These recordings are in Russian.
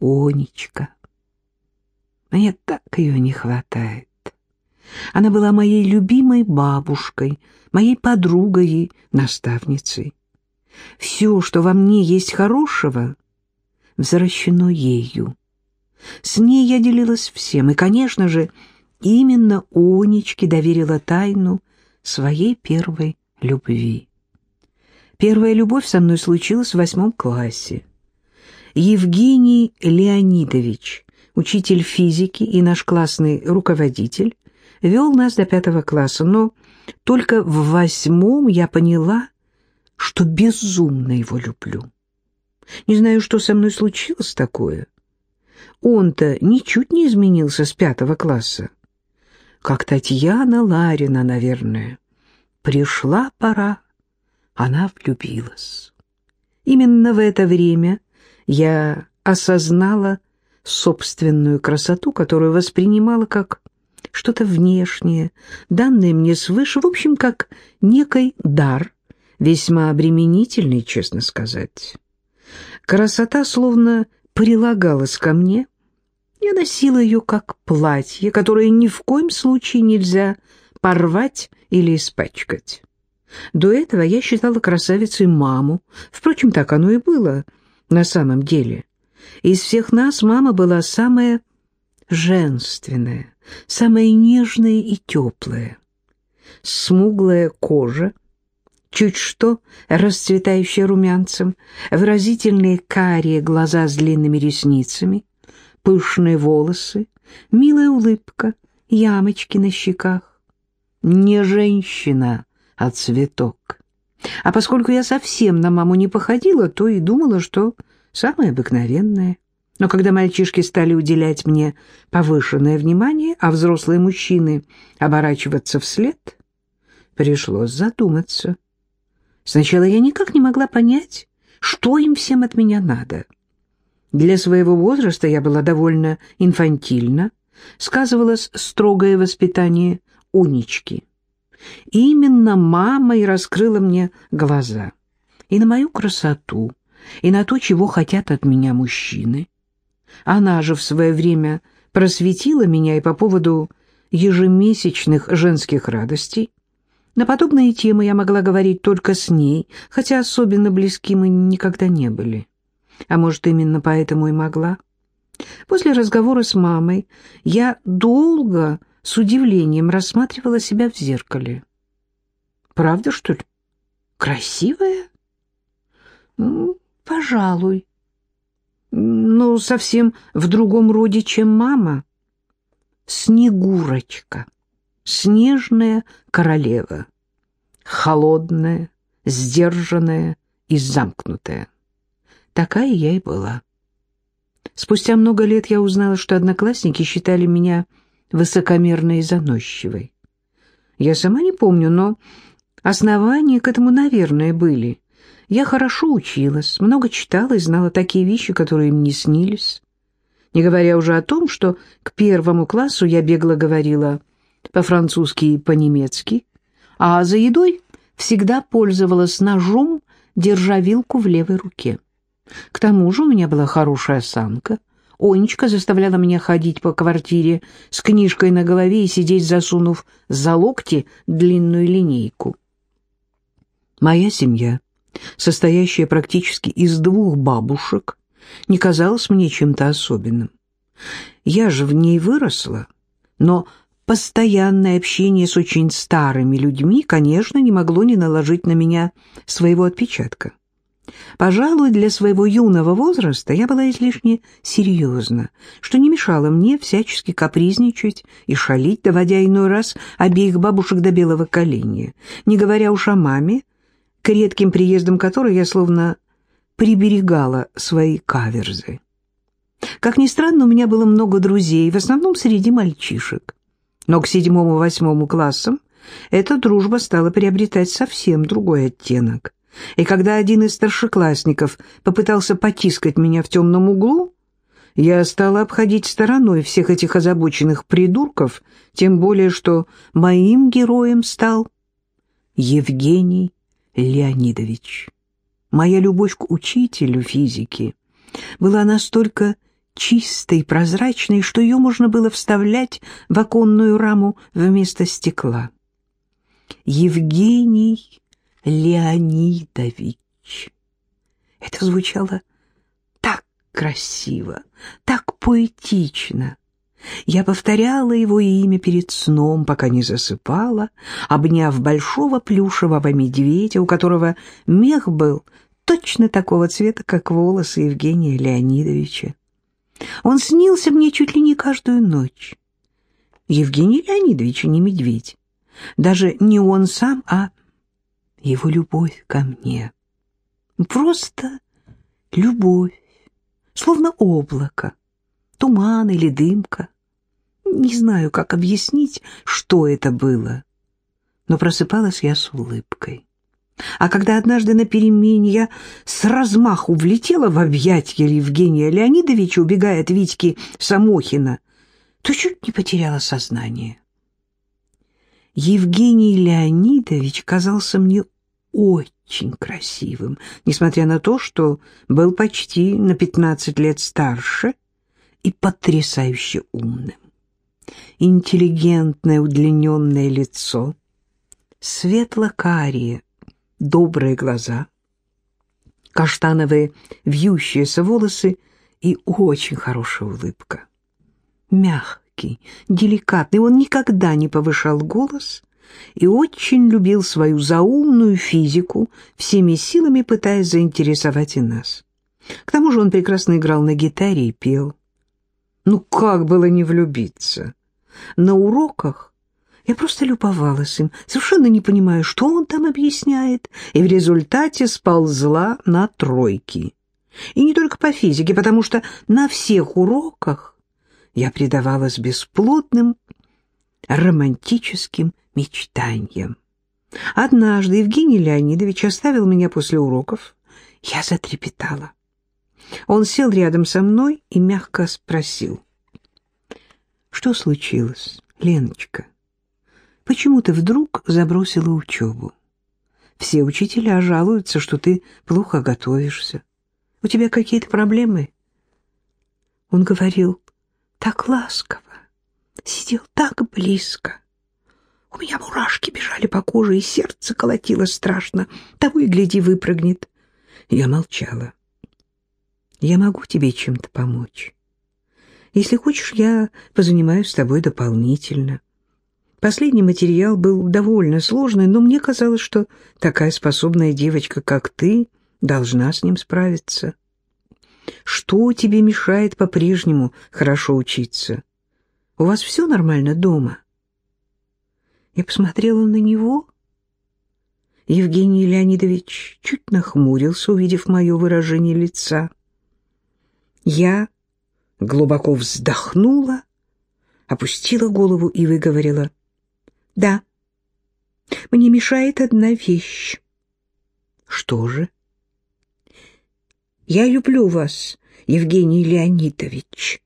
Онечка. Мне так ее не хватает. Она была моей любимой бабушкой, моей подругой и наставницей. Все, что во мне есть хорошего, возвращено ею. С ней я делилась всем, и, конечно же, именно Онечке доверила тайну своей первой любви. Первая любовь со мной случилась в восьмом классе. Евгений Леонидович, учитель физики и наш классный руководитель, вел нас до пятого класса, но только в восьмом я поняла, что безумно его люблю. Не знаю, что со мной случилось такое. Он-то ничуть не изменился с пятого класса. Как Татьяна Ларина, наверное. Пришла пора, она влюбилась. Именно в это время я осознала собственную красоту, которую воспринимала как что-то внешнее, данное мне свыше, в общем, как некий дар, весьма обременительный, честно сказать. Красота словно прилагалась ко мне, я носила ее как платье, которое ни в коем случае нельзя порвать или испачкать. До этого я считала красавицей маму, впрочем, так оно и было на самом деле. Из всех нас мама была самая женственная, самая нежная и теплая. Смуглая кожа, чуть что расцветающая румянцем, выразительные карие глаза с длинными ресницами, пышные волосы, милая улыбка, ямочки на щеках. Не женщина, а цветок. А поскольку я совсем на маму не походила, то и думала, что самое обыкновенное. Но когда мальчишки стали уделять мне повышенное внимание, а взрослые мужчины оборачиваться вслед, пришлось задуматься. Сначала я никак не могла понять, что им всем от меня надо. Для своего возраста я была довольно инфантильна, сказывалось строгое воспитание унички. Именно мама и раскрыла мне глаза. И на мою красоту, и на то, чего хотят от меня мужчины. Она же в свое время просветила меня и по поводу ежемесячных женских радостей. На подобные темы я могла говорить только с ней, хотя особенно близки мы никогда не были. А может, именно поэтому и могла. После разговора с мамой я долго с удивлением рассматривала себя в зеркале. Правда, что ли? Красивая? Пожалуй но совсем в другом роде, чем мама. Снегурочка, снежная королева, холодная, сдержанная и замкнутая. Такая я и была. Спустя много лет я узнала, что одноклассники считали меня высокомерной и заносчивой. Я сама не помню, но основания к этому, наверное, были. Я хорошо училась, много читала и знала такие вещи, которые мне снились. Не говоря уже о том, что к первому классу я бегло говорила по-французски и по-немецки, а за едой всегда пользовалась ножом, держа вилку в левой руке. К тому же у меня была хорошая осанка. Онечка заставляла меня ходить по квартире с книжкой на голове и сидеть, засунув за локти длинную линейку. Моя семья состоящая практически из двух бабушек, не казалась мне чем-то особенным. Я же в ней выросла, но постоянное общение с очень старыми людьми, конечно, не могло не наложить на меня своего отпечатка. Пожалуй, для своего юного возраста я была излишне серьезна, что не мешало мне всячески капризничать и шалить, доводя иной раз обеих бабушек до белого коленя, не говоря уж о маме, к редким приездам которой я словно приберегала свои каверзы. Как ни странно, у меня было много друзей, в основном среди мальчишек. Но к седьмому-восьмому классам эта дружба стала приобретать совсем другой оттенок. И когда один из старшеклассников попытался потискать меня в темном углу, я стала обходить стороной всех этих озабоченных придурков, тем более что моим героем стал Евгений Леонидович. Моя любовь к учителю физики была настолько чистой, прозрачной, что ее можно было вставлять в оконную раму вместо стекла. Евгений Леонидович. Это звучало так красиво, так поэтично. Я повторяла его имя перед сном, пока не засыпала, обняв большого плюшевого медведя, у которого мех был точно такого цвета, как волосы Евгения Леонидовича. Он снился мне чуть ли не каждую ночь. Евгений Леонидович, а не медведь. Даже не он сам, а его любовь ко мне. Просто любовь, словно облако, туман или дымка. Не знаю, как объяснить, что это было, но просыпалась я с улыбкой. А когда однажды на перемене я с размаху влетела в объятья Евгения Леонидовича, убегая от Витьки Самохина, то чуть не потеряла сознание. Евгений Леонидович казался мне очень красивым, несмотря на то, что был почти на пятнадцать лет старше и потрясающе умным. Интеллигентное удлиненное лицо, светло-карие, добрые глаза, каштановые вьющиеся волосы и очень хорошая улыбка. Мягкий, деликатный, он никогда не повышал голос и очень любил свою заумную физику, всеми силами пытаясь заинтересовать и нас. К тому же он прекрасно играл на гитаре и пел. Ну как было не влюбиться? На уроках я просто любовалась им, совершенно не понимая, что он там объясняет, и в результате сползла на тройки. И не только по физике, потому что на всех уроках я предавалась бесплотным романтическим мечтаниям. Однажды Евгений Леонидович оставил меня после уроков. Я затрепетала. Он сел рядом со мной и мягко спросил. «Что случилось, Леночка?» Почему ты вдруг забросила учебу? Все учителя жалуются, что ты плохо готовишься. У тебя какие-то проблемы?» Он говорил так ласково, сидел так близко. У меня мурашки бежали по коже, и сердце колотило страшно. Того и гляди, выпрыгнет. Я молчала. «Я могу тебе чем-то помочь. Если хочешь, я позанимаюсь с тобой дополнительно». Последний материал был довольно сложный, но мне казалось, что такая способная девочка, как ты, должна с ним справиться. Что тебе мешает по-прежнему хорошо учиться? У вас все нормально дома?» Я посмотрела на него. Евгений Леонидович чуть нахмурился, увидев мое выражение лица. Я глубоко вздохнула, опустила голову и выговорила — да. Мне мешает одна вещь. Что же? Я люблю вас, Евгений Леонидович.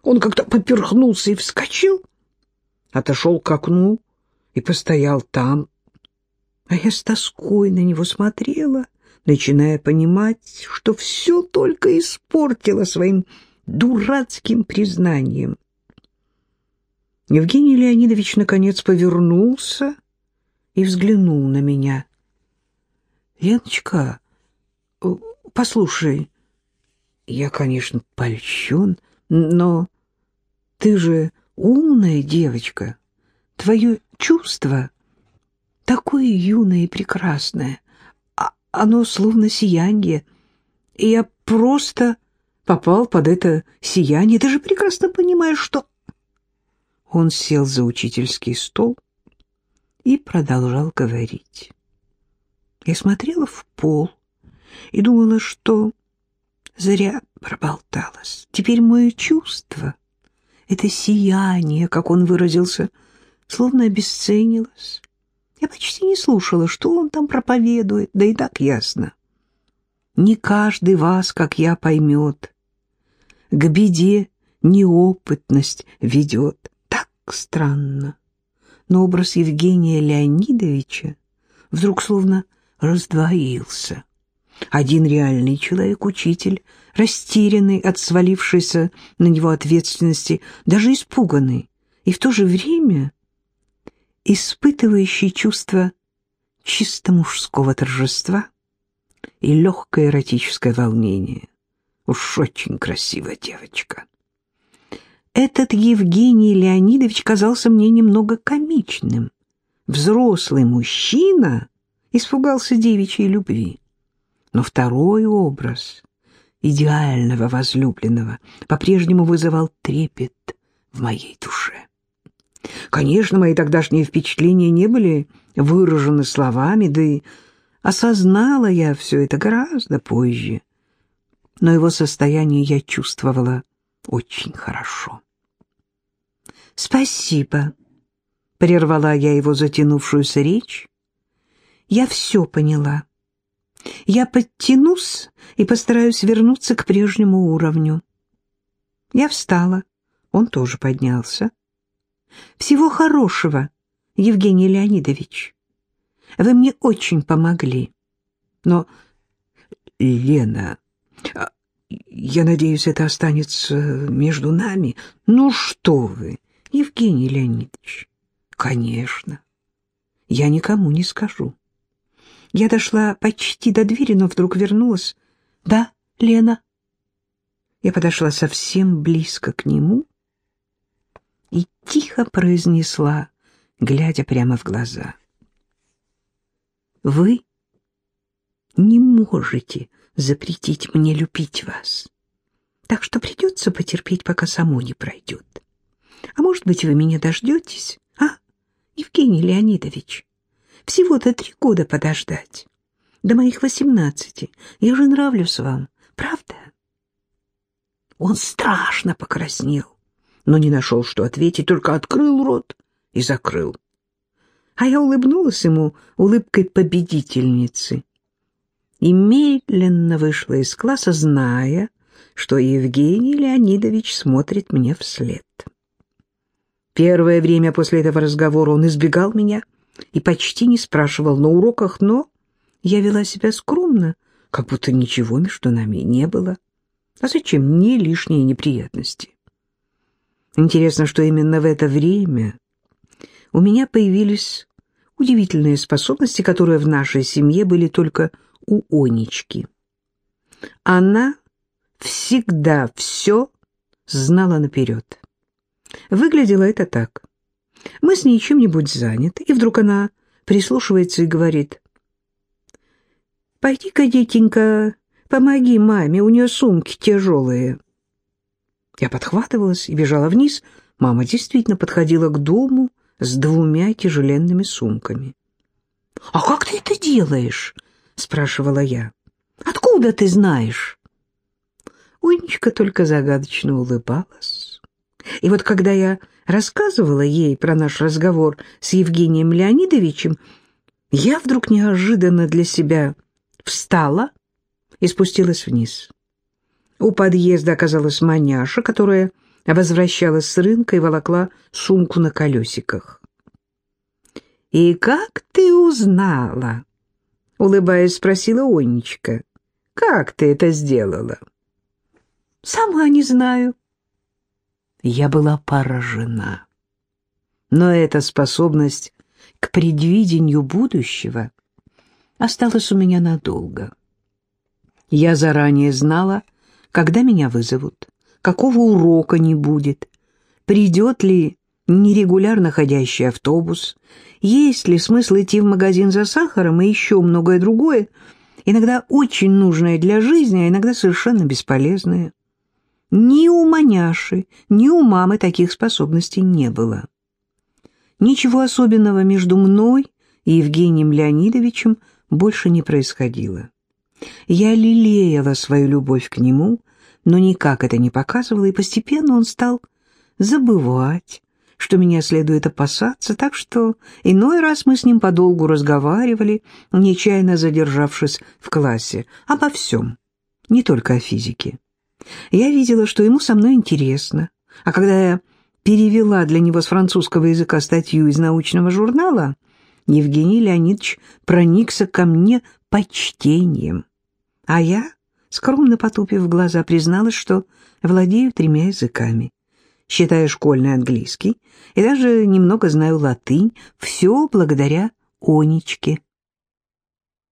Он как-то поперхнулся и вскочил, отошел к окну и постоял там. А я с тоской на него смотрела, начиная понимать, что все только испортила своим дурацким признанием. Евгений Леонидович наконец повернулся и взглянул на меня. «Леночка, послушай, я, конечно, польщен, но ты же умная девочка. Твое чувство такое юное и прекрасное, а оно словно сияние, и я просто попал под это сияние. Ты же прекрасно понимаешь, что он сел за учительский стол и продолжал говорить. Я смотрела в пол и думала, что зря проболталась. Теперь мое чувство, это сияние, как он выразился, словно обесценилось. Я почти не слушала, что он там проповедует, да и так ясно. Не каждый вас, как я, поймет. К беде неопытность ведет странно, но образ Евгения Леонидовича вдруг словно раздвоился. Один реальный человек, учитель, растерянный от свалившейся на него ответственности, даже испуганный, и в то же время испытывающий чувство чисто мужского торжества и легкое эротическое волнение. Уж очень красивая девочка. Этот Евгений Леонидович казался мне немного комичным. Взрослый мужчина испугался девичьей любви. Но второй образ идеального возлюбленного по-прежнему вызывал трепет в моей душе. Конечно, мои тогдашние впечатления не были выражены словами, да и осознала я все это гораздо позже. Но его состояние я чувствовала очень хорошо. «Спасибо», — прервала я его затянувшуюся речь. «Я все поняла. Я подтянусь и постараюсь вернуться к прежнему уровню». Я встала, он тоже поднялся. «Всего хорошего, Евгений Леонидович. Вы мне очень помогли. Но, Лена, а, я надеюсь, это останется между нами. Ну что вы, Евгений Леонидович, конечно. Я никому не скажу. Я дошла почти до двери, но вдруг вернулась. Да, Лена. Я подошла совсем близко к нему и тихо произнесла, глядя прямо в глаза. Вы не можете запретить мне любить вас. Так что придется потерпеть, пока само не пройдет. А может быть, вы меня дождетесь, а, Евгений Леонидович? Всего-то три года подождать. До моих восемнадцати. Я же нравлюсь вам, правда? Он страшно покраснел, но не нашел, что ответить, только открыл рот и закрыл. А я улыбнулась ему улыбкой победительницы и медленно вышла из класса, зная, что Евгений Леонидович смотрит мне вслед. Первое время после этого разговора он избегал меня и почти не спрашивал на уроках, но я вела себя скромно, как будто ничего между нами не было. А зачем мне лишние неприятности? Интересно, что именно в это время у меня появились удивительные способности, которые в нашей семье были только у Онечки. Она всегда все знала наперед. Выглядело это так. Мы с ней чем-нибудь заняты, и вдруг она прислушивается и говорит. «Пойди-ка, детенька, помоги маме, у нее сумки тяжелые». Я подхватывалась и бежала вниз. Мама действительно подходила к дому с двумя тяжеленными сумками. «А как ты это делаешь?» — спрашивала я. «Откуда ты знаешь?» Унечка только загадочно улыбалась. И вот когда я рассказывала ей про наш разговор с Евгением Леонидовичем, я вдруг неожиданно для себя встала и спустилась вниз. У подъезда оказалась маняша, которая возвращалась с рынка и волокла сумку на колесиках. «И как ты узнала?» — улыбаясь, спросила Онечка. «Как ты это сделала?» «Сама не знаю». Я была поражена. Но эта способность к предвидению будущего осталась у меня надолго. Я заранее знала, когда меня вызовут, какого урока не будет, придет ли нерегулярно ходящий автобус, есть ли смысл идти в магазин за сахаром и еще многое другое, иногда очень нужное для жизни, а иногда совершенно бесполезное. Ни у маняши, ни у мамы таких способностей не было. Ничего особенного между мной и Евгением Леонидовичем больше не происходило. Я лелеяла свою любовь к нему, но никак это не показывала, и постепенно он стал забывать, что меня следует опасаться, так что иной раз мы с ним подолгу разговаривали, нечаянно задержавшись в классе, обо всем, не только о физике. Я видела, что ему со мной интересно, а когда я перевела для него с французского языка статью из научного журнала, Евгений Леонидович проникся ко мне почтением, а я скромно потупив глаза, призналась, что владею тремя языками. Считаю школьный английский и даже немного знаю латынь, все благодаря Онечке.